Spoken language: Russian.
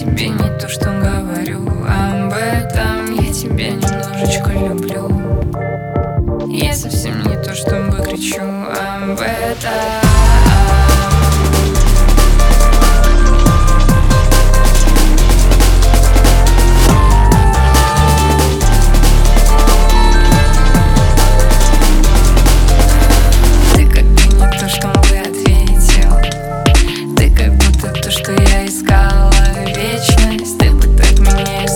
тебе не то, что говорю Об этом. Я тебя немножечко люблю. Я совсем не то, что кричу об этом. Проиграла вечность, ты бы так меня